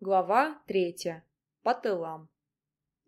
Глава третья. По тылам.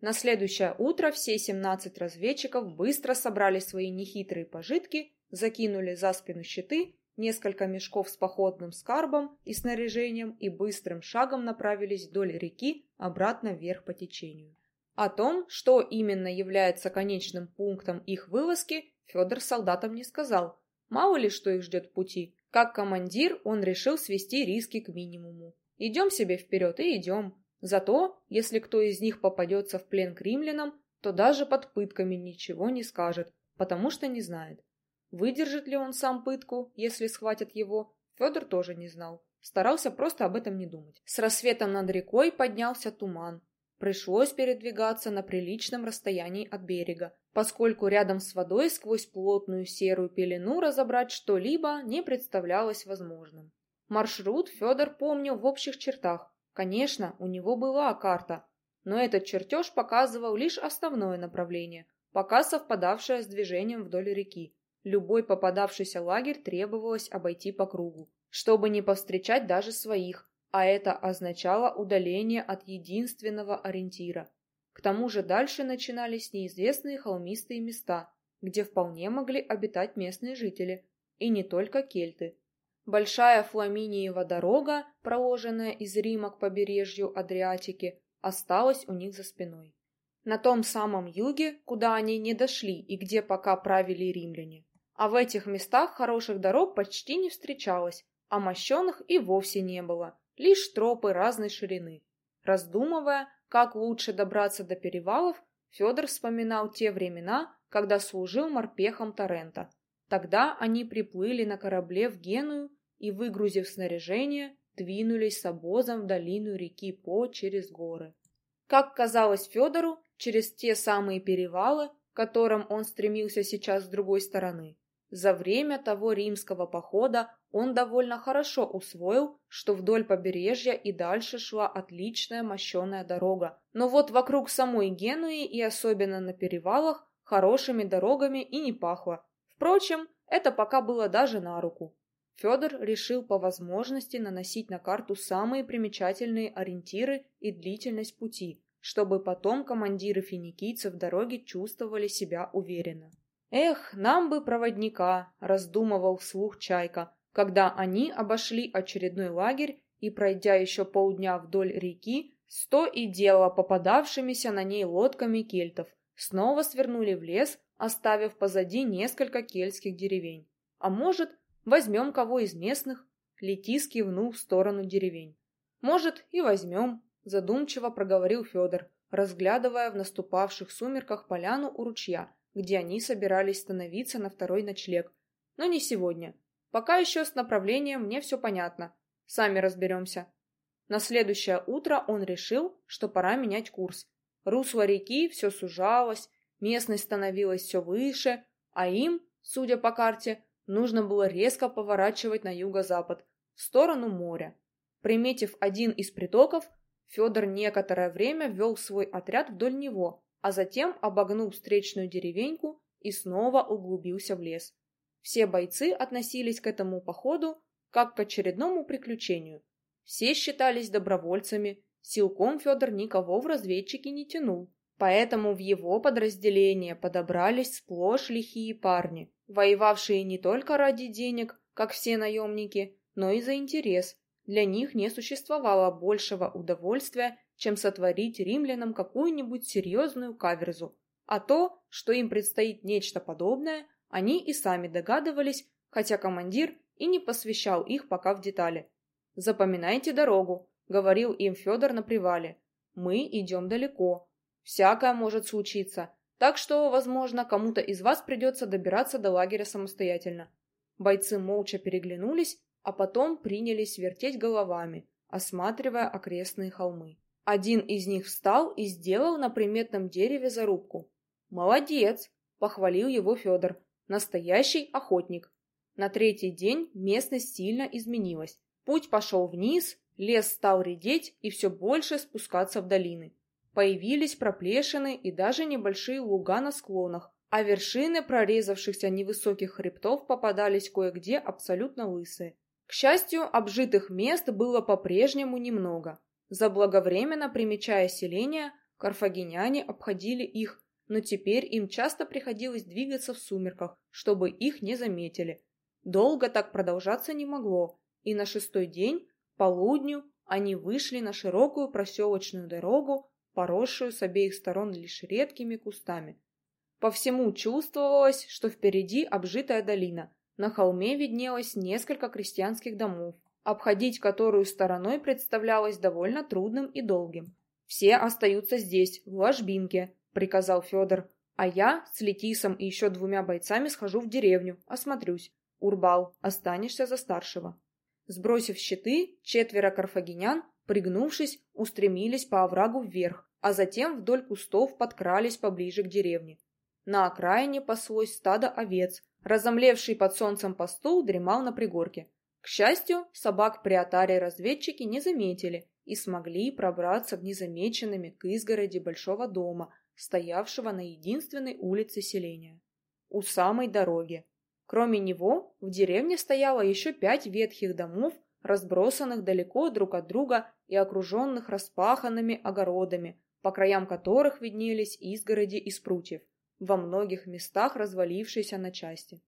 На следующее утро все 17 разведчиков быстро собрали свои нехитрые пожитки, закинули за спину щиты, несколько мешков с походным скарбом и снаряжением и быстрым шагом направились вдоль реки обратно вверх по течению. О том, что именно является конечным пунктом их вылазки, Федор солдатам не сказал. Мало ли что их ждет в пути. Как командир он решил свести риски к минимуму. Идем себе вперед и идем. Зато, если кто из них попадется в плен к римлянам, то даже под пытками ничего не скажет, потому что не знает. Выдержит ли он сам пытку, если схватят его, Федор тоже не знал. Старался просто об этом не думать. С рассветом над рекой поднялся туман. Пришлось передвигаться на приличном расстоянии от берега, поскольку рядом с водой сквозь плотную серую пелену разобрать что-либо не представлялось возможным. Маршрут Федор помнил в общих чертах. Конечно, у него была карта, но этот чертеж показывал лишь основное направление, пока совпадавшее с движением вдоль реки. Любой попадавшийся лагерь требовалось обойти по кругу, чтобы не повстречать даже своих, а это означало удаление от единственного ориентира. К тому же дальше начинались неизвестные холмистые места, где вполне могли обитать местные жители, и не только кельты. Большая Фламиниева дорога, проложенная из Рима к побережью Адриатики, осталась у них за спиной. На том самом юге, куда они не дошли и где пока правили римляне. А в этих местах хороших дорог почти не встречалось, а мощенных и вовсе не было, лишь тропы разной ширины. Раздумывая, как лучше добраться до перевалов, Федор вспоминал те времена, когда служил морпехом Торрента – Тогда они приплыли на корабле в Геную и, выгрузив снаряжение, двинулись с обозом в долину реки По через горы. Как казалось Федору, через те самые перевалы, к которым он стремился сейчас с другой стороны. За время того римского похода он довольно хорошо усвоил, что вдоль побережья и дальше шла отличная мощеная дорога. Но вот вокруг самой Генуи и особенно на перевалах хорошими дорогами и не пахло. Впрочем, это пока было даже на руку. Федор решил по возможности наносить на карту самые примечательные ориентиры и длительность пути, чтобы потом командиры финикийцев дороги чувствовали себя уверенно. «Эх, нам бы проводника!» – раздумывал вслух Чайка, когда они обошли очередной лагерь и, пройдя еще полдня вдоль реки, сто и дело попадавшимися на ней лодками кельтов, снова свернули в лес, оставив позади несколько кельтских деревень. А может, возьмем кого из местных? Летис кивнул в сторону деревень. Может, и возьмем, задумчиво проговорил Федор, разглядывая в наступавших сумерках поляну у ручья, где они собирались становиться на второй ночлег. Но не сегодня. Пока еще с направлением мне все понятно. Сами разберемся. На следующее утро он решил, что пора менять курс. Русло реки все сужалось, Местность становилась все выше, а им, судя по карте, нужно было резко поворачивать на юго-запад, в сторону моря. Приметив один из притоков, Федор некоторое время вел свой отряд вдоль него, а затем обогнул встречную деревеньку и снова углубился в лес. Все бойцы относились к этому походу как к очередному приключению. Все считались добровольцами, силком Федор никого в разведчики не тянул. Поэтому в его подразделение подобрались сплошь лихие парни, воевавшие не только ради денег, как все наемники, но и за интерес. Для них не существовало большего удовольствия, чем сотворить римлянам какую-нибудь серьезную каверзу. А то, что им предстоит нечто подобное, они и сами догадывались, хотя командир и не посвящал их пока в детали. «Запоминайте дорогу», — говорил им Федор на привале. «Мы идем далеко, Всякое может случиться, так что, возможно, кому-то из вас придется добираться до лагеря самостоятельно. Бойцы молча переглянулись, а потом принялись вертеть головами, осматривая окрестные холмы. Один из них встал и сделал на приметном дереве зарубку. «Молодец!» — похвалил его Федор. «Настоящий охотник!» На третий день местность сильно изменилась. Путь пошел вниз, лес стал редеть и все больше спускаться в долины. Появились проплешины и даже небольшие луга на склонах, а вершины прорезавшихся невысоких хребтов попадались кое-где абсолютно лысые. К счастью, обжитых мест было по-прежнему немного. Заблаговременно примечая селения, карфагеняне обходили их, но теперь им часто приходилось двигаться в сумерках, чтобы их не заметили. Долго так продолжаться не могло, и на шестой день, полудню, они вышли на широкую проселочную дорогу, поросшую с обеих сторон лишь редкими кустами. По всему чувствовалось, что впереди обжитая долина. На холме виднелось несколько крестьянских домов, обходить которую стороной представлялось довольно трудным и долгим. «Все остаются здесь, в ложбинке», — приказал Федор. «А я с Летисом и еще двумя бойцами схожу в деревню, осмотрюсь. Урбал, останешься за старшего». Сбросив щиты, четверо карфагенян, пригнувшись, устремились по оврагу вверх, а затем вдоль кустов подкрались поближе к деревне. На окраине паслось стадо овец, разомлевший под солнцем пастул дремал на пригорке. К счастью, собак при атаре разведчики не заметили и смогли пробраться незамеченными к изгороди большого дома, стоявшего на единственной улице селения. У самой дороги. Кроме него, в деревне стояло еще пять ветхих домов, разбросанных далеко друг от друга и окруженных распаханными огородами, по краям которых виднелись изгороди из прутьев, во многих местах развалившиеся на части.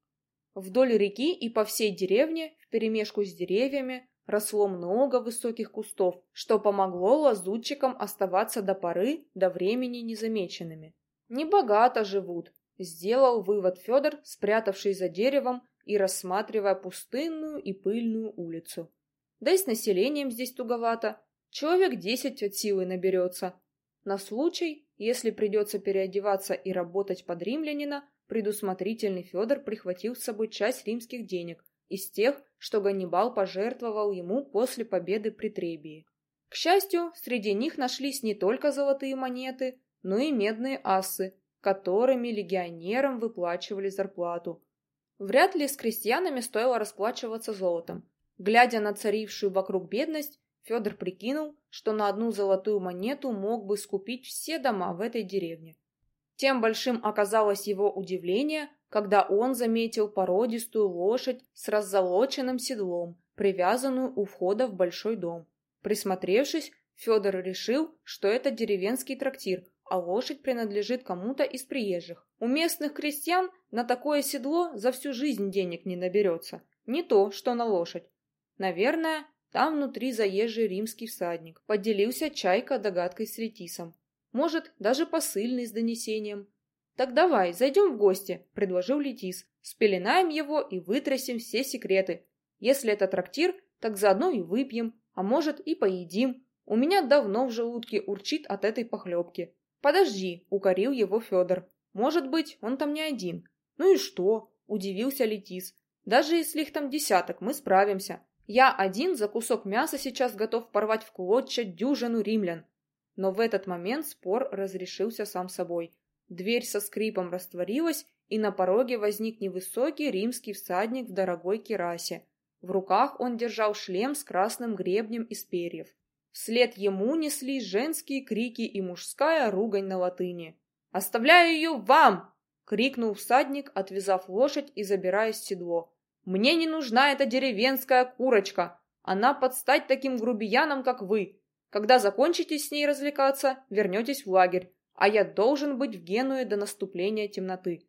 Вдоль реки и по всей деревне, вперемешку с деревьями, росло много высоких кустов, что помогло лазутчикам оставаться до поры, до времени незамеченными. Небогато живут, Сделал вывод Федор, спрятавшись за деревом и рассматривая пустынную и пыльную улицу. Да и с населением здесь туговато. Человек десять от силы наберется. На случай, если придется переодеваться и работать под римлянина, предусмотрительный Федор прихватил с собой часть римских денег из тех, что Ганнибал пожертвовал ему после победы при Требии. К счастью, среди них нашлись не только золотые монеты, но и медные асы, которыми легионерам выплачивали зарплату. Вряд ли с крестьянами стоило расплачиваться золотом. Глядя на царившую вокруг бедность, Федор прикинул, что на одну золотую монету мог бы скупить все дома в этой деревне. Тем большим оказалось его удивление, когда он заметил породистую лошадь с раззолоченным седлом, привязанную у входа в большой дом. Присмотревшись, Федор решил, что это деревенский трактир, а лошадь принадлежит кому-то из приезжих. У местных крестьян на такое седло за всю жизнь денег не наберется. Не то, что на лошадь. Наверное, там внутри заезжий римский всадник. Поделился Чайка догадкой с Ретисом. Может, даже посыльный с донесением. «Так давай, зайдем в гости», — предложил Летис. «Спеленаем его и вытрясем все секреты. Если это трактир, так заодно и выпьем, а может и поедим. У меня давно в желудке урчит от этой похлебки». «Подожди», — укорил его Федор. «Может быть, он там не один». «Ну и что?» — удивился Летис. «Даже если их там десяток, мы справимся. Я один за кусок мяса сейчас готов порвать в клочья дюжину римлян». Но в этот момент спор разрешился сам собой. Дверь со скрипом растворилась, и на пороге возник невысокий римский всадник в дорогой керасе. В руках он держал шлем с красным гребнем из перьев. Вслед ему неслись женские крики и мужская ругань на латыни. «Оставляю ее вам!» — крикнул всадник, отвязав лошадь и забираясь в седло. «Мне не нужна эта деревенская курочка! Она подстать таким грубиянам, как вы! Когда закончите с ней развлекаться, вернетесь в лагерь, а я должен быть в Генуе до наступления темноты».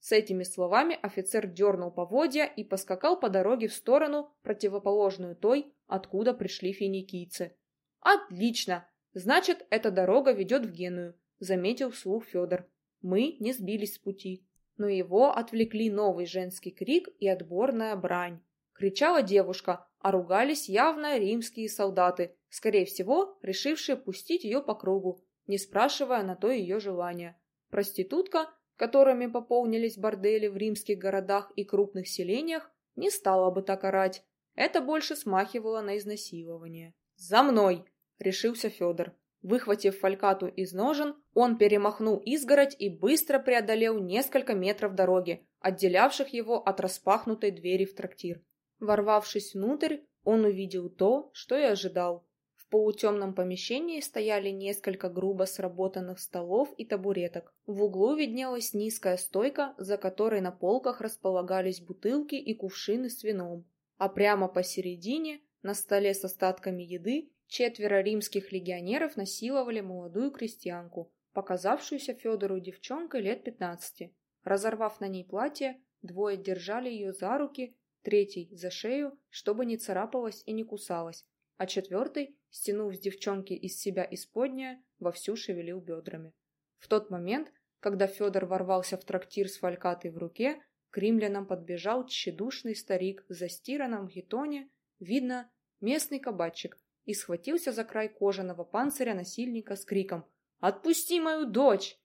С этими словами офицер дернул поводья и поскакал по дороге в сторону, противоположную той, откуда пришли финикийцы. «Отлично! Значит, эта дорога ведет в Геную», — заметил вслух Федор. Мы не сбились с пути. Но его отвлекли новый женский крик и отборная брань. Кричала девушка, а ругались явно римские солдаты, скорее всего, решившие пустить ее по кругу, не спрашивая на то ее желания. Проститутка, которыми пополнились бордели в римских городах и крупных селениях, не стала бы так орать. Это больше смахивало на изнасилование. «За мной!» — решился Федор. Выхватив фалькату из ножен, он перемахнул изгородь и быстро преодолел несколько метров дороги, отделявших его от распахнутой двери в трактир. Ворвавшись внутрь, он увидел то, что и ожидал. В полутемном помещении стояли несколько грубо сработанных столов и табуреток. В углу виднелась низкая стойка, за которой на полках располагались бутылки и кувшины с вином. А прямо посередине на столе с остатками еды четверо римских легионеров насиловали молодую крестьянку, показавшуюся Федору девчонкой лет пятнадцати. Разорвав на ней платье, двое держали ее за руки, третий — за шею, чтобы не царапалась и не кусалась, а четвертый, стянув с девчонки из себя исподняя, вовсю шевелил бедрами. В тот момент, когда Федор ворвался в трактир с фалькатой в руке, к римлянам подбежал тщедушный старик в застиранном гетоне, видно, местный кабачик, и схватился за край кожаного панциря насильника с криком «Отпусти мою дочь!»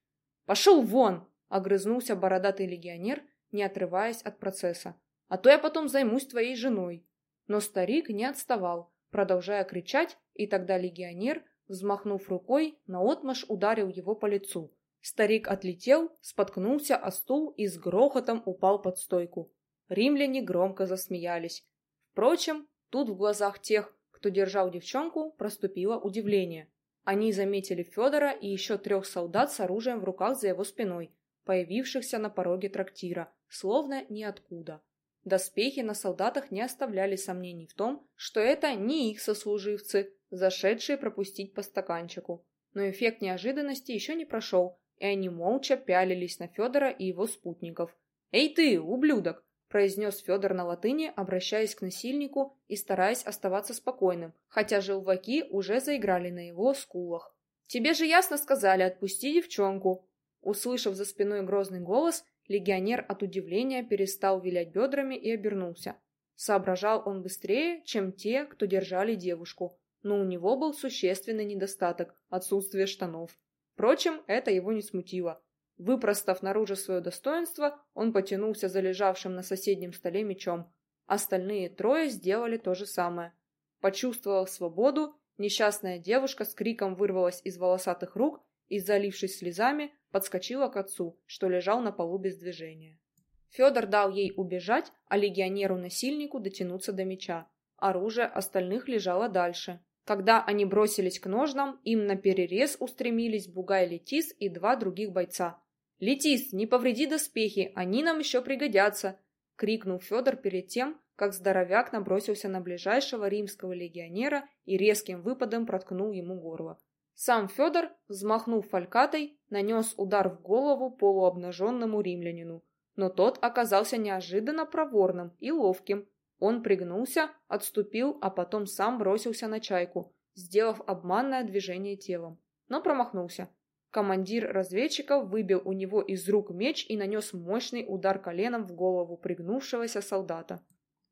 «Пошел вон!» — огрызнулся бородатый легионер, не отрываясь от процесса. «А то я потом займусь твоей женой!» Но старик не отставал, продолжая кричать, и тогда легионер, взмахнув рукой, наотмашь ударил его по лицу. Старик отлетел, споткнулся о стул и с грохотом упал под стойку. Римляне громко засмеялись. Впрочем, тут в глазах тех, кто держал девчонку, проступило удивление. Они заметили Федора и еще трех солдат с оружием в руках за его спиной, появившихся на пороге трактира, словно ниоткуда. Доспехи на солдатах не оставляли сомнений в том, что это не их сослуживцы, зашедшие пропустить по стаканчику. Но эффект неожиданности еще не прошел, и они молча пялились на Федора и его спутников. «Эй ты, ублюдок!» — произнес Федор на латыни, обращаясь к насильнику и стараясь оставаться спокойным, хотя желваки уже заиграли на его скулах. «Тебе же ясно сказали, отпусти девчонку!» Услышав за спиной грозный голос, Легионер от удивления перестал вилять бедрами и обернулся. Соображал он быстрее, чем те, кто держали девушку, но у него был существенный недостаток – отсутствие штанов. Впрочем, это его не смутило. Выпростав наружу свое достоинство, он потянулся за лежавшим на соседнем столе мечом. Остальные трое сделали то же самое. Почувствовав свободу, несчастная девушка с криком вырвалась из волосатых рук и, залившись слезами, подскочила к отцу, что лежал на полу без движения. Федор дал ей убежать, а легионеру-насильнику дотянуться до меча. Оружие остальных лежало дальше. Когда они бросились к ножнам, им на перерез устремились Бугай Летис и два других бойца. «Летис, не повреди доспехи, они нам еще пригодятся!» — крикнул Федор перед тем, как здоровяк набросился на ближайшего римского легионера и резким выпадом проткнул ему горло. Сам Федор, взмахнув фалькатой, нанес удар в голову полуобнаженному римлянину, но тот оказался неожиданно проворным и ловким. Он пригнулся, отступил, а потом сам бросился на чайку, сделав обманное движение телом, но промахнулся. Командир разведчиков выбил у него из рук меч и нанес мощный удар коленом в голову пригнувшегося солдата.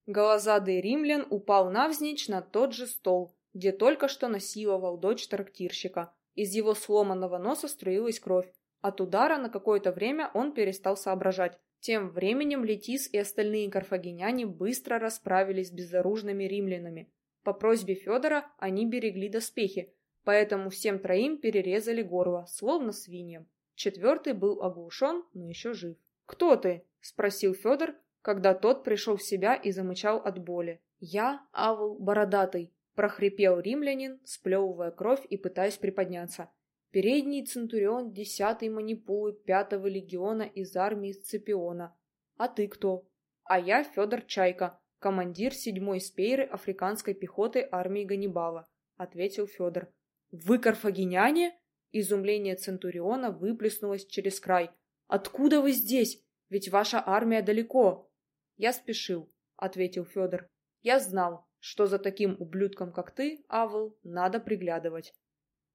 Голозадый римлян упал навзничь на тот же стол, где только что насиловал дочь трактирщика. Из его сломанного носа струилась кровь. От удара на какое-то время он перестал соображать. Тем временем Летис и остальные карфагеняне быстро расправились с безоружными римлянами. По просьбе Федора они берегли доспехи, поэтому всем троим перерезали горло, словно свиньям. Четвертый был оглушен, но еще жив. «Кто ты?» – спросил Федор, когда тот пришел в себя и замычал от боли. «Я Авл Бородатый», прохрипел римлянин, сплевывая кровь и пытаясь приподняться. Передний центурион десятой манипулы пятого легиона из армии Сципиона. А ты кто? А я Федор Чайка, командир седьмой спейры африканской пехоты армии Ганнибала, ответил Федор. Вы карфагеняне? Изумление центуриона выплеснулось через край. Откуда вы здесь? Ведь ваша армия далеко. Я спешил, ответил Федор. Я знал, что за таким ублюдком, как ты, Авл, надо приглядывать.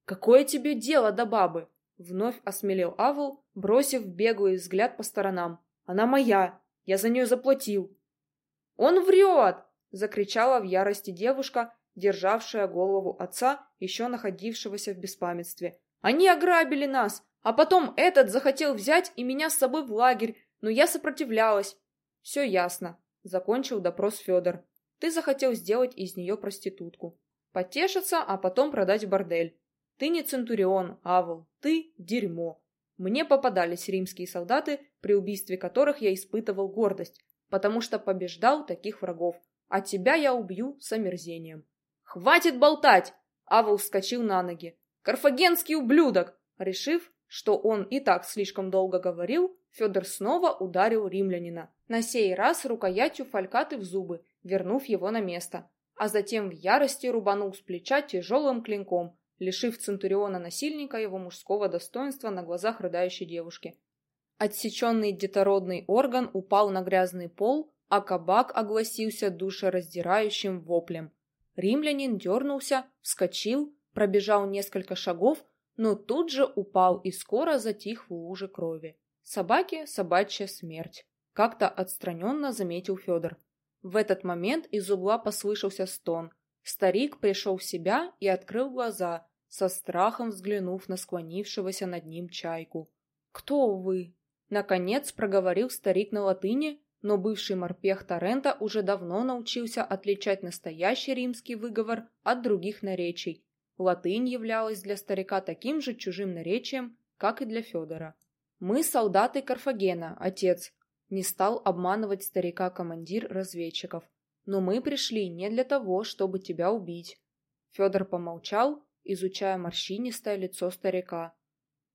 «Какое тебе дело до бабы?» Вновь осмелел Авл, бросив беглый взгляд по сторонам. «Она моя! Я за нее заплатил!» «Он врет!» — закричала в ярости девушка, державшая голову отца, еще находившегося в беспамятстве. «Они ограбили нас, а потом этот захотел взять и меня с собой в лагерь, но я сопротивлялась». «Все ясно», — закончил допрос Федор. Ты захотел сделать из нее проститутку. Потешиться, а потом продать в бордель. Ты не Центурион, Авл, ты – дерьмо. Мне попадались римские солдаты, при убийстве которых я испытывал гордость, потому что побеждал таких врагов, а тебя я убью с омерзением. «Хватит болтать!» Авл вскочил на ноги. «Карфагенский ублюдок!» Решив, что он и так слишком долго говорил, Федор снова ударил римлянина. На сей раз рукоятью фалькаты в зубы вернув его на место. а затем в ярости рубанул с плеча тяжелым клинком, лишив Центуриона-насильника его мужского достоинства на глазах рыдающей девушки. Отсеченный детородный орган упал на грязный пол, а кабак огласился душераздирающим воплем. Римлянин дернулся, вскочил, пробежал несколько шагов, но тут же упал и скоро затих в луже крови. Собаке собачья смерть. Как-то отстраненно заметил Федор. В этот момент из угла послышался стон. Старик пришел в себя и открыл глаза, со страхом взглянув на склонившегося над ним чайку. «Кто вы?» Наконец проговорил старик на латыни, но бывший морпех Торрента уже давно научился отличать настоящий римский выговор от других наречий. Латынь являлась для старика таким же чужим наречием, как и для Федора. «Мы солдаты Карфагена, отец», — не стал обманывать старика командир разведчиков. «Но мы пришли не для того, чтобы тебя убить». Федор помолчал, изучая морщинистое лицо старика.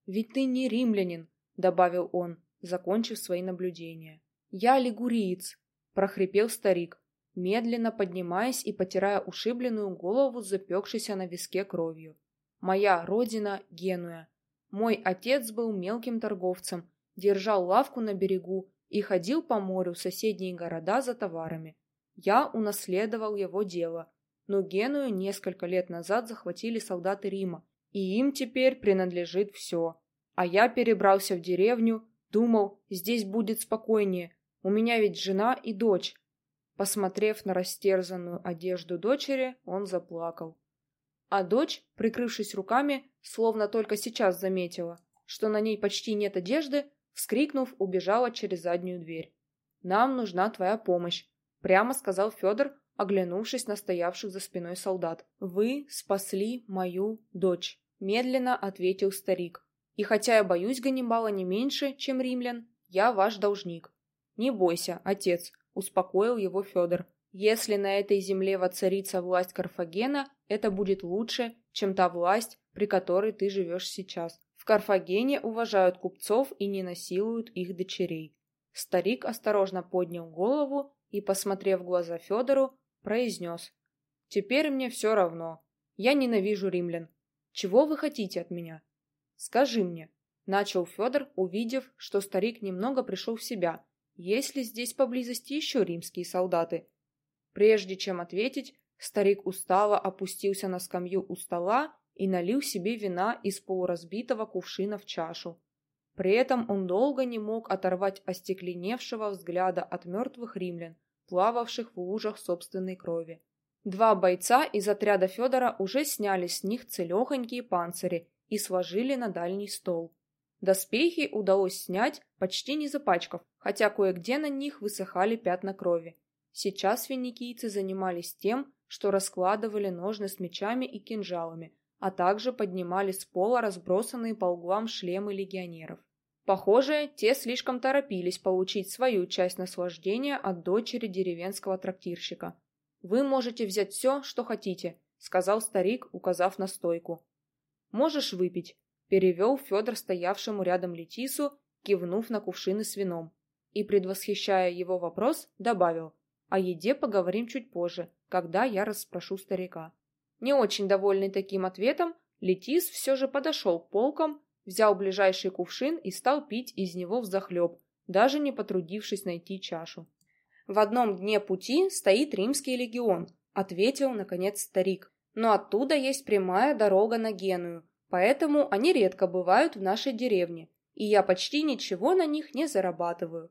«Ведь ты не римлянин», — добавил он, закончив свои наблюдения. «Я лигуриец», — прохрипел старик, медленно поднимаясь и потирая ушибленную голову, запекшейся на виске кровью. «Моя родина — Генуя. Мой отец был мелким торговцем, держал лавку на берегу и ходил по морю в соседние города за товарами. Я унаследовал его дело, но Геную несколько лет назад захватили солдаты Рима, и им теперь принадлежит все. А я перебрался в деревню, думал, здесь будет спокойнее, у меня ведь жена и дочь. Посмотрев на растерзанную одежду дочери, он заплакал. А дочь, прикрывшись руками, словно только сейчас заметила, что на ней почти нет одежды, вскрикнув, убежала через заднюю дверь. «Нам нужна твоя помощь», — прямо сказал Федор, оглянувшись на стоявших за спиной солдат. «Вы спасли мою дочь», — медленно ответил старик. «И хотя я боюсь Ганнибала не меньше, чем римлян, я ваш должник. «Не бойся, отец», — успокоил его Федор. «Если на этой земле воцарится власть Карфагена, это будет лучше, чем та власть, при которой ты живешь сейчас. В Карфагене уважают купцов и не насилуют их дочерей». Старик осторожно поднял голову и, посмотрев в глаза Федору, произнес. «Теперь мне все равно. Я ненавижу римлян. Чего вы хотите от меня?» «Скажи мне», — начал Федор, увидев, что старик немного пришел в себя есть ли здесь поблизости еще римские солдаты? Прежде чем ответить, старик устало опустился на скамью у стола и налил себе вина из полуразбитого кувшина в чашу. При этом он долго не мог оторвать остекленевшего взгляда от мертвых римлян, плававших в лужах собственной крови. Два бойца из отряда Федора уже сняли с них целехонькие панцири и сложили на дальний стол. Доспехи удалось снять, почти не запачкав, хотя кое-где на них высыхали пятна крови. Сейчас финикийцы занимались тем, что раскладывали ножны с мечами и кинжалами, а также поднимали с пола разбросанные по углам шлемы легионеров. Похоже, те слишком торопились получить свою часть наслаждения от дочери деревенского трактирщика. «Вы можете взять все, что хотите», — сказал старик, указав на стойку. «Можешь выпить», — перевел Федор стоявшему рядом Летису, кивнув на кувшины с вином и, предвосхищая его вопрос, добавил «О еде поговорим чуть позже, когда я расспрошу старика». Не очень довольный таким ответом, Летис все же подошел к полкам, взял ближайший кувшин и стал пить из него взахлеб, даже не потрудившись найти чашу. «В одном дне пути стоит римский легион», — ответил, наконец, старик. «Но оттуда есть прямая дорога на Геную, поэтому они редко бывают в нашей деревне, и я почти ничего на них не зарабатываю.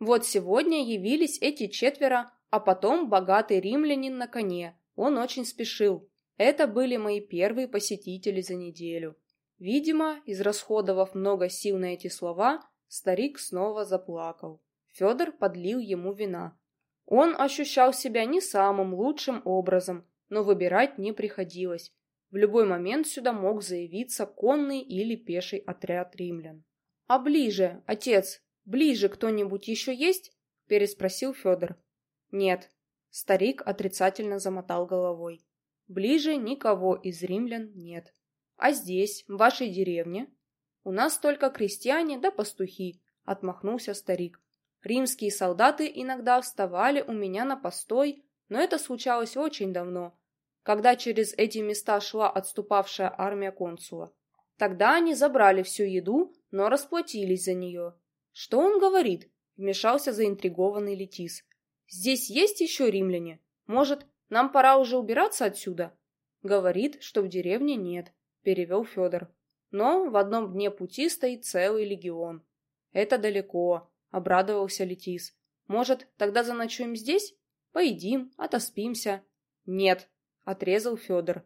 Вот сегодня явились эти четверо, а потом богатый римлянин на коне. Он очень спешил. Это были мои первые посетители за неделю. Видимо, израсходовав много сил на эти слова, старик снова заплакал. Федор подлил ему вина. Он ощущал себя не самым лучшим образом, но выбирать не приходилось. В любой момент сюда мог заявиться конный или пеший отряд римлян. «А ближе, отец, Ближе кто-нибудь еще есть? переспросил Федор. Нет. Старик отрицательно замотал головой. Ближе никого из римлян нет. А здесь, в вашей деревне? У нас только крестьяне да пастухи, отмахнулся старик. Римские солдаты иногда вставали у меня на постой, но это случалось очень давно, когда через эти места шла отступавшая армия консула. Тогда они забрали всю еду, но расплатились за нее. Что он говорит? Вмешался заинтригованный Летис. Здесь есть еще римляне? Может, нам пора уже убираться отсюда? Говорит, что в деревне нет, перевел Федор. Но в одном дне пути стоит целый легион. Это далеко, обрадовался Летис. Может, тогда заночуем здесь? Поедим, отоспимся. Нет, отрезал Федор.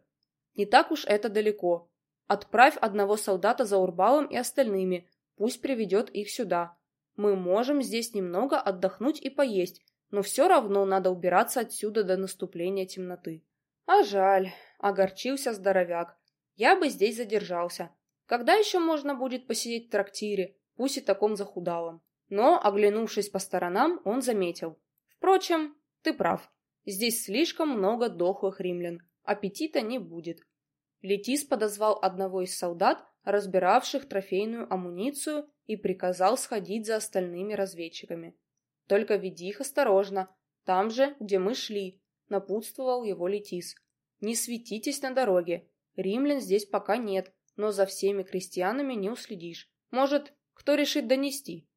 Не так уж это далеко. Отправь одного солдата за Урбалом и остальными, пусть приведет их сюда. Мы можем здесь немного отдохнуть и поесть, но все равно надо убираться отсюда до наступления темноты. А жаль, огорчился здоровяк. Я бы здесь задержался. Когда еще можно будет посидеть в трактире, пусть и таком захудалом? Но, оглянувшись по сторонам, он заметил. Впрочем, ты прав. Здесь слишком много дохлых римлян. Аппетита не будет. Летис подозвал одного из солдат, разбиравших трофейную амуницию, и приказал сходить за остальными разведчиками. «Только веди их осторожно, там же, где мы шли», — напутствовал его Летис. «Не светитесь на дороге. Римлян здесь пока нет, но за всеми крестьянами не уследишь. Может, кто решит донести?»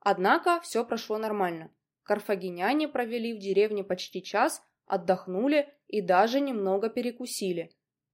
Однако все прошло нормально. Карфагеняне провели в деревне почти час, отдохнули и даже немного перекусили.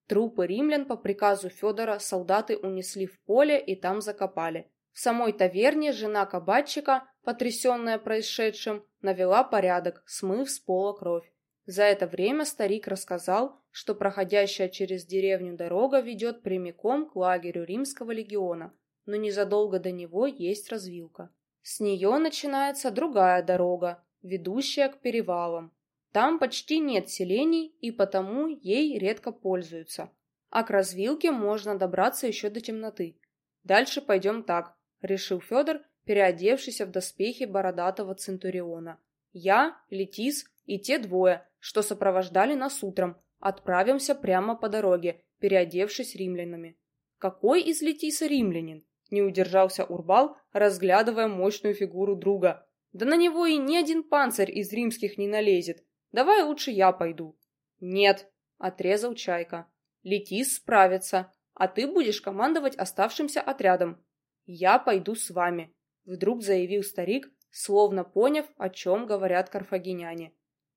Трупы римлян по приказу Федора солдаты унесли в поле и там закопали. В самой таверне жена кабачика, потрясенная происшедшим, навела порядок, смыв с пола кровь. За это время старик рассказал, что проходящая через деревню дорога ведет прямиком к лагерю римского легиона, но незадолго до него есть развилка. С нее начинается другая дорога, ведущая к перевалам. Там почти нет селений, и потому ей редко пользуются. А к развилке можно добраться еще до темноты. Дальше пойдем так, решил Федор, переодевшийся в доспехи бородатого центуриона. Я, Летис и те двое, что сопровождали нас утром, отправимся прямо по дороге, переодевшись римлянами. Какой из Летиса римлянин? Не удержался Урбал, разглядывая мощную фигуру друга. Да на него и ни один панцирь из римских не налезет. Давай лучше я пойду. Нет, отрезал Чайка. Летис справится, а ты будешь командовать оставшимся отрядом. Я пойду с вами, вдруг заявил старик, словно поняв, о чем говорят карфагеняне.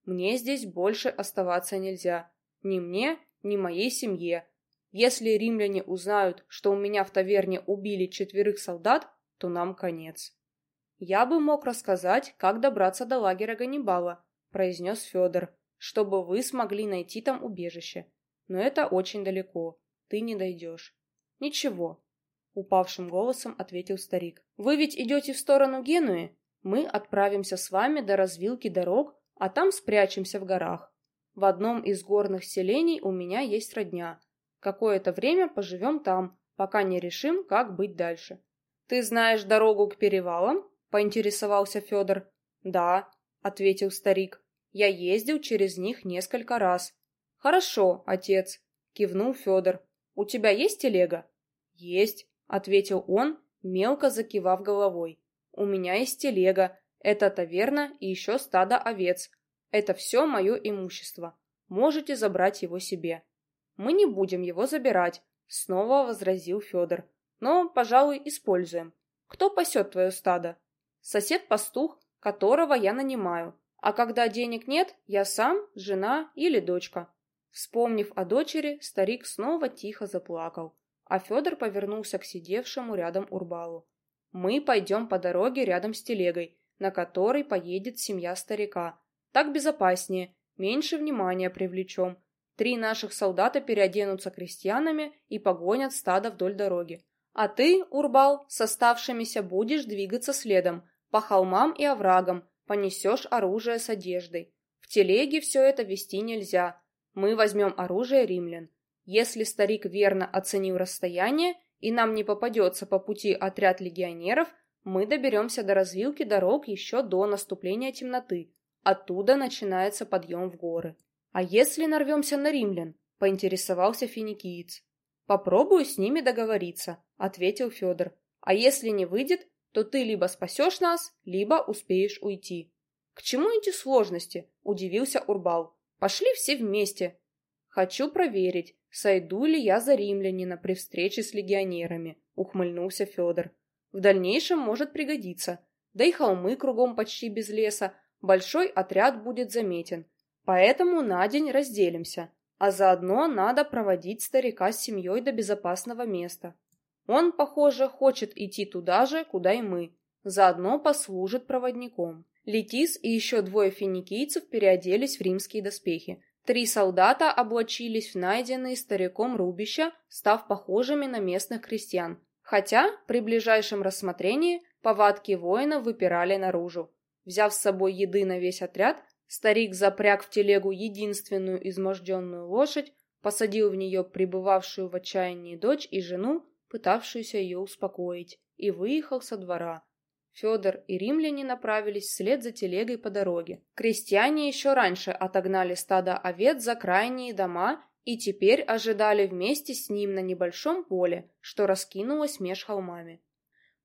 Мне здесь больше оставаться нельзя. Ни мне, ни моей семье. Если римляне узнают, что у меня в таверне убили четверых солдат, то нам конец. Я бы мог рассказать, как добраться до лагеря Ганнибала, произнес Федор, чтобы вы смогли найти там убежище. Но это очень далеко. Ты не дойдешь. Ничего, упавшим голосом ответил старик. Вы ведь идете в сторону Генуи? Мы отправимся с вами до развилки дорог, а там спрячемся в горах. В одном из горных селений у меня есть родня. Какое-то время поживем там, пока не решим, как быть дальше. Ты знаешь дорогу к перевалам? поинтересовался Федор. Да, ответил старик. Я ездил через них несколько раз. Хорошо, отец, кивнул Федор. У тебя есть телега? Есть, ответил он, мелко закивав головой. У меня есть телега, это таверна и еще стадо овец. Это все мое имущество. Можете забрать его себе. Мы не будем его забирать, снова возразил Федор. Но, пожалуй, используем. Кто пасет твое стадо? Сосед-пастух, которого я нанимаю. А когда денег нет, я сам, жена или дочка. Вспомнив о дочери, старик снова тихо заплакал, а Федор повернулся к сидевшему рядом Урбалу. «Мы пойдем по дороге рядом с телегой, на которой поедет семья старика. Так безопаснее, меньше внимания привлечем. Три наших солдата переоденутся крестьянами и погонят стадо вдоль дороги. А ты, Урбал, с оставшимися будешь двигаться следом, по холмам и оврагам, понесешь оружие с одеждой. В телеге все это вести нельзя. Мы возьмем оружие римлян. Если старик верно оценил расстояние, и нам не попадется по пути отряд легионеров, мы доберемся до развилки дорог еще до наступления темноты. Оттуда начинается подъем в горы. «А если нарвемся на римлян?» — поинтересовался финикиец. «Попробую с ними договориться», — ответил Федор. «А если не выйдет, то ты либо спасешь нас, либо успеешь уйти». «К чему эти сложности?» — удивился Урбал. Пошли все вместе. Хочу проверить, сойду ли я за римлянина при встрече с легионерами, ухмыльнулся Федор. В дальнейшем может пригодиться. Да и холмы кругом почти без леса, большой отряд будет заметен. Поэтому на день разделимся, а заодно надо проводить старика с семьей до безопасного места. Он, похоже, хочет идти туда же, куда и мы. Заодно послужит проводником. Летис и еще двое финикийцев переоделись в римские доспехи. Три солдата облачились в найденные стариком рубища, став похожими на местных крестьян. Хотя, при ближайшем рассмотрении, повадки воина выпирали наружу. Взяв с собой еды на весь отряд, старик запряг в телегу единственную изможденную лошадь, посадил в нее пребывавшую в отчаянии дочь и жену, пытавшуюся ее успокоить, и выехал со двора, Федор и римляне направились вслед за телегой по дороге. Крестьяне еще раньше отогнали стадо овец за крайние дома и теперь ожидали вместе с ним на небольшом поле, что раскинулось меж холмами.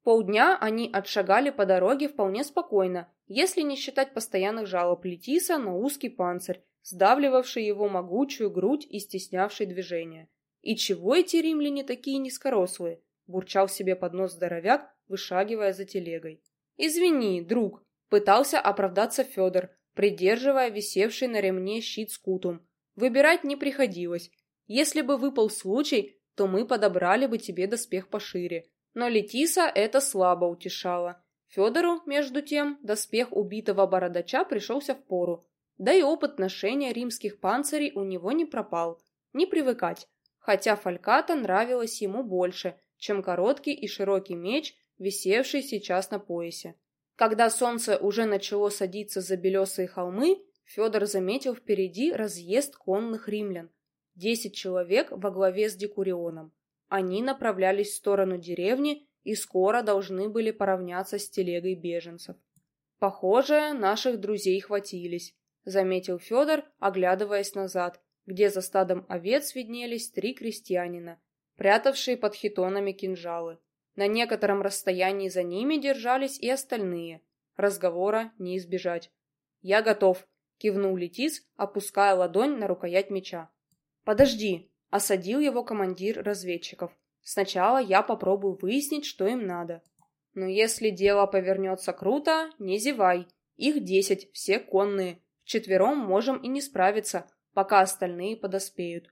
Полдня они отшагали по дороге вполне спокойно, если не считать постоянных жалоб Летиса на узкий панцирь, сдавливавший его могучую грудь и стеснявший движение. «И чего эти римляне такие низкорослые?» – бурчал себе под нос здоровяк, вышагивая за телегой. «Извини, друг», — пытался оправдаться Федор, придерживая висевший на ремне щит с кутум. «Выбирать не приходилось. Если бы выпал случай, то мы подобрали бы тебе доспех пошире. Но Летиса это слабо утешала. Федору, между тем, доспех убитого бородача пришелся в пору. Да и опыт ношения римских панцирей у него не пропал. Не привыкать. Хотя фальката нравилась ему больше, чем короткий и широкий меч, висевший сейчас на поясе. Когда солнце уже начало садиться за белесые холмы, Федор заметил впереди разъезд конных римлян. Десять человек во главе с Декурионом. Они направлялись в сторону деревни и скоро должны были поравняться с телегой беженцев. «Похоже, наших друзей хватились», — заметил Федор, оглядываясь назад, где за стадом овец виднелись три крестьянина, прятавшие под хитонами кинжалы. На некотором расстоянии за ними держались и остальные. Разговора не избежать. «Я готов», — кивнул Летис, опуская ладонь на рукоять меча. «Подожди», — осадил его командир разведчиков. «Сначала я попробую выяснить, что им надо». «Но если дело повернется круто, не зевай. Их десять, все конные. Вчетвером можем и не справиться, пока остальные подоспеют».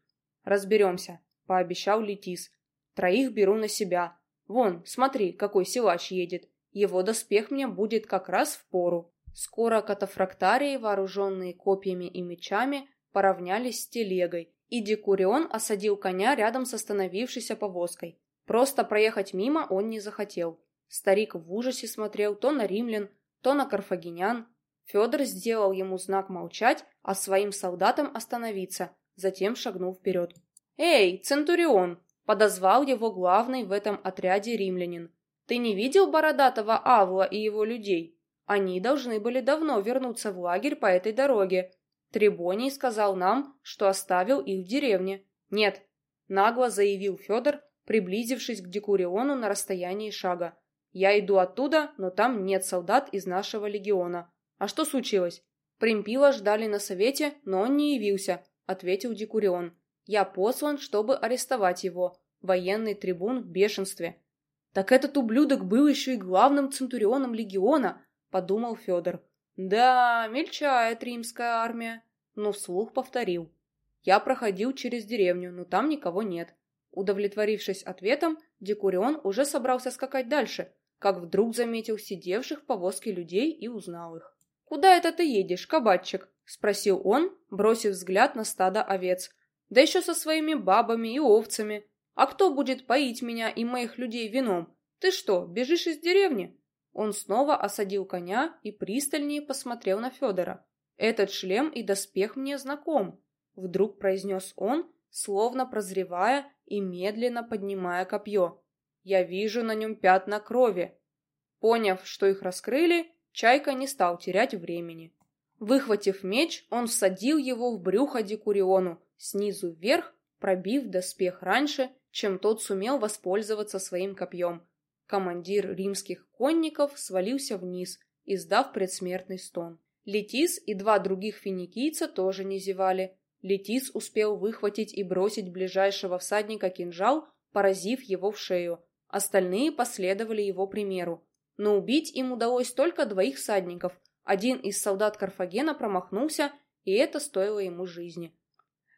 «Разберемся», — пообещал Летис. «Троих беру на себя, Вон, смотри, какой силач едет. Его доспех мне будет как раз в пору. Скоро катафрактарии, вооруженные копьями и мечами, поравнялись с телегой, и Декурион осадил коня рядом с остановившейся повозкой. Просто проехать мимо он не захотел. Старик в ужасе смотрел то на римлян, то на карфагенян. Федор сделал ему знак молчать, а своим солдатам остановиться, затем шагнул вперед. «Эй, Центурион!» Подозвал его главный в этом отряде римлянин. «Ты не видел бородатого Авла и его людей? Они должны были давно вернуться в лагерь по этой дороге. Трибоний сказал нам, что оставил их в деревне». «Нет», — нагло заявил Федор, приблизившись к Декуриону на расстоянии шага. «Я иду оттуда, но там нет солдат из нашего легиона. А что случилось?» Примпила ждали на совете, но он не явился, ответил Декурион. Я послан, чтобы арестовать его. Военный трибун в бешенстве. Так этот ублюдок был еще и главным центурионом легиона, подумал Федор. Да, мельчает римская армия. Но вслух повторил. Я проходил через деревню, но там никого нет. Удовлетворившись ответом, Декурион уже собрался скакать дальше, как вдруг заметил сидевших в повозке людей и узнал их. «Куда это ты едешь, кабачик?» — спросил он, бросив взгляд на стадо овец, да еще со своими бабами и овцами. А кто будет поить меня и моих людей вином? Ты что, бежишь из деревни?» Он снова осадил коня и пристальнее посмотрел на Федора. «Этот шлем и доспех мне знаком», — вдруг произнес он, словно прозревая и медленно поднимая копье. «Я вижу на нем пятна крови». Поняв, что их раскрыли, Чайка не стал терять времени. Выхватив меч, он всадил его в брюхо Декуриону, снизу вверх, пробив доспех раньше, чем тот сумел воспользоваться своим копьем. Командир римских конников свалился вниз, издав предсмертный стон. Летис и два других финикийца тоже не зевали. Летис успел выхватить и бросить ближайшего всадника кинжал, поразив его в шею. Остальные последовали его примеру. Но убить им удалось только двоих всадников. Один из солдат Карфагена промахнулся, и это стоило ему жизни.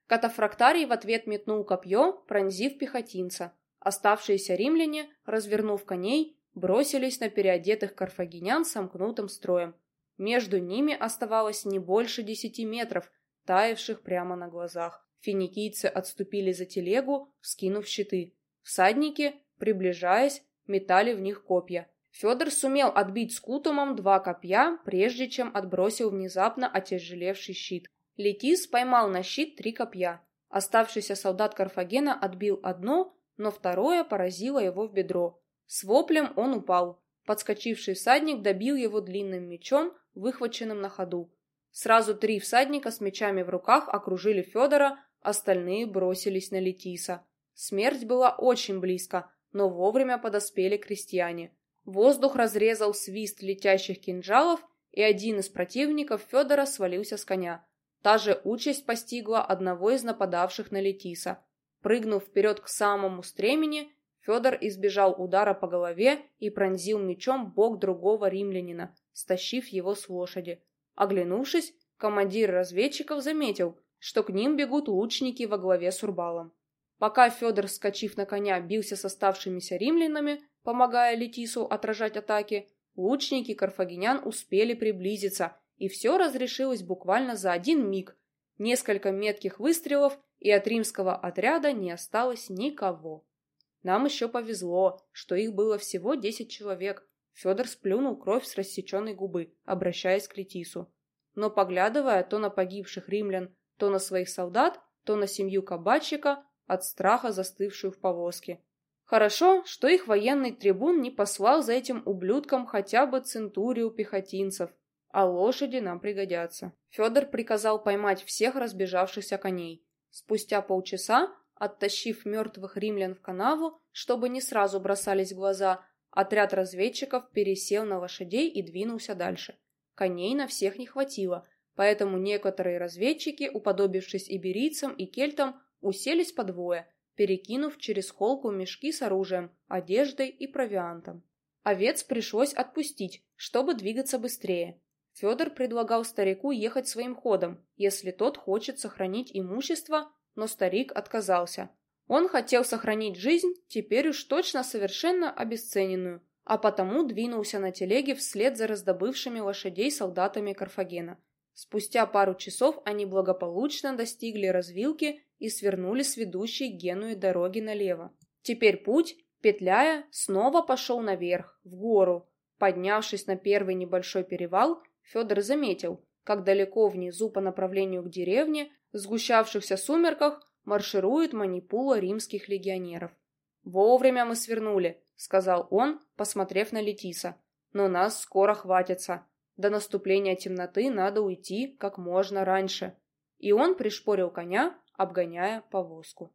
Катафрактарий в ответ метнул копье, пронзив пехотинца. Оставшиеся римляне, развернув коней, бросились на переодетых карфагенян сомкнутым строем. Между ними оставалось не больше десяти метров, таявших прямо на глазах. Финикийцы отступили за телегу, вскинув щиты. Всадники, приближаясь, метали в них копья. Федор сумел отбить скутумом два копья, прежде чем отбросил внезапно отяжелевший щит. Летис поймал на щит три копья. Оставшийся солдат Карфагена отбил одно, но второе поразило его в бедро. С воплем он упал. Подскочивший всадник добил его длинным мечом, выхваченным на ходу. Сразу три всадника с мечами в руках окружили Федора, остальные бросились на Летиса. Смерть была очень близко, но вовремя подоспели крестьяне. Воздух разрезал свист летящих кинжалов, и один из противников Федора свалился с коня. Та же участь постигла одного из нападавших на Летиса. Прыгнув вперед к самому стремени, Федор избежал удара по голове и пронзил мечом бок другого римлянина, стащив его с лошади. Оглянувшись, командир разведчиков заметил, что к ним бегут лучники во главе с Урбалом. Пока Федор, вскочив на коня, бился с оставшимися римлянами, помогая Летису отражать атаки, лучники карфагенян успели приблизиться, и все разрешилось буквально за один миг. Несколько метких выстрелов, и от римского отряда не осталось никого. Нам еще повезло, что их было всего десять человек. Федор сплюнул кровь с рассеченной губы, обращаясь к Летису. Но, поглядывая то на погибших римлян, то на своих солдат, то на семью кабачика, от страха застывшую в повозке. Хорошо, что их военный трибун не послал за этим ублюдком хотя бы центурию пехотинцев, а лошади нам пригодятся. Федор приказал поймать всех разбежавшихся коней. Спустя полчаса Оттащив мертвых римлян в канаву, чтобы не сразу бросались глаза, отряд разведчиков пересел на лошадей и двинулся дальше. Коней на всех не хватило, поэтому некоторые разведчики, уподобившись иберийцам и кельтам, уселись по двое, перекинув через холку мешки с оружием, одеждой и провиантом. Овец пришлось отпустить, чтобы двигаться быстрее. Федор предлагал старику ехать своим ходом, если тот хочет сохранить имущество но старик отказался. Он хотел сохранить жизнь, теперь уж точно совершенно обесцененную, а потому двинулся на телеге вслед за раздобывшими лошадей солдатами Карфагена. Спустя пару часов они благополучно достигли развилки и свернули с ведущей Генуи дороги налево. Теперь путь, петляя, снова пошел наверх, в гору. Поднявшись на первый небольшой перевал, Федор заметил, как далеко внизу по направлению к деревне в сгущавшихся сумерках марширует манипула римских легионеров. «Вовремя мы свернули», — сказал он, посмотрев на Летиса. «Но нас скоро хватится. До наступления темноты надо уйти как можно раньше». И он пришпорил коня, обгоняя повозку.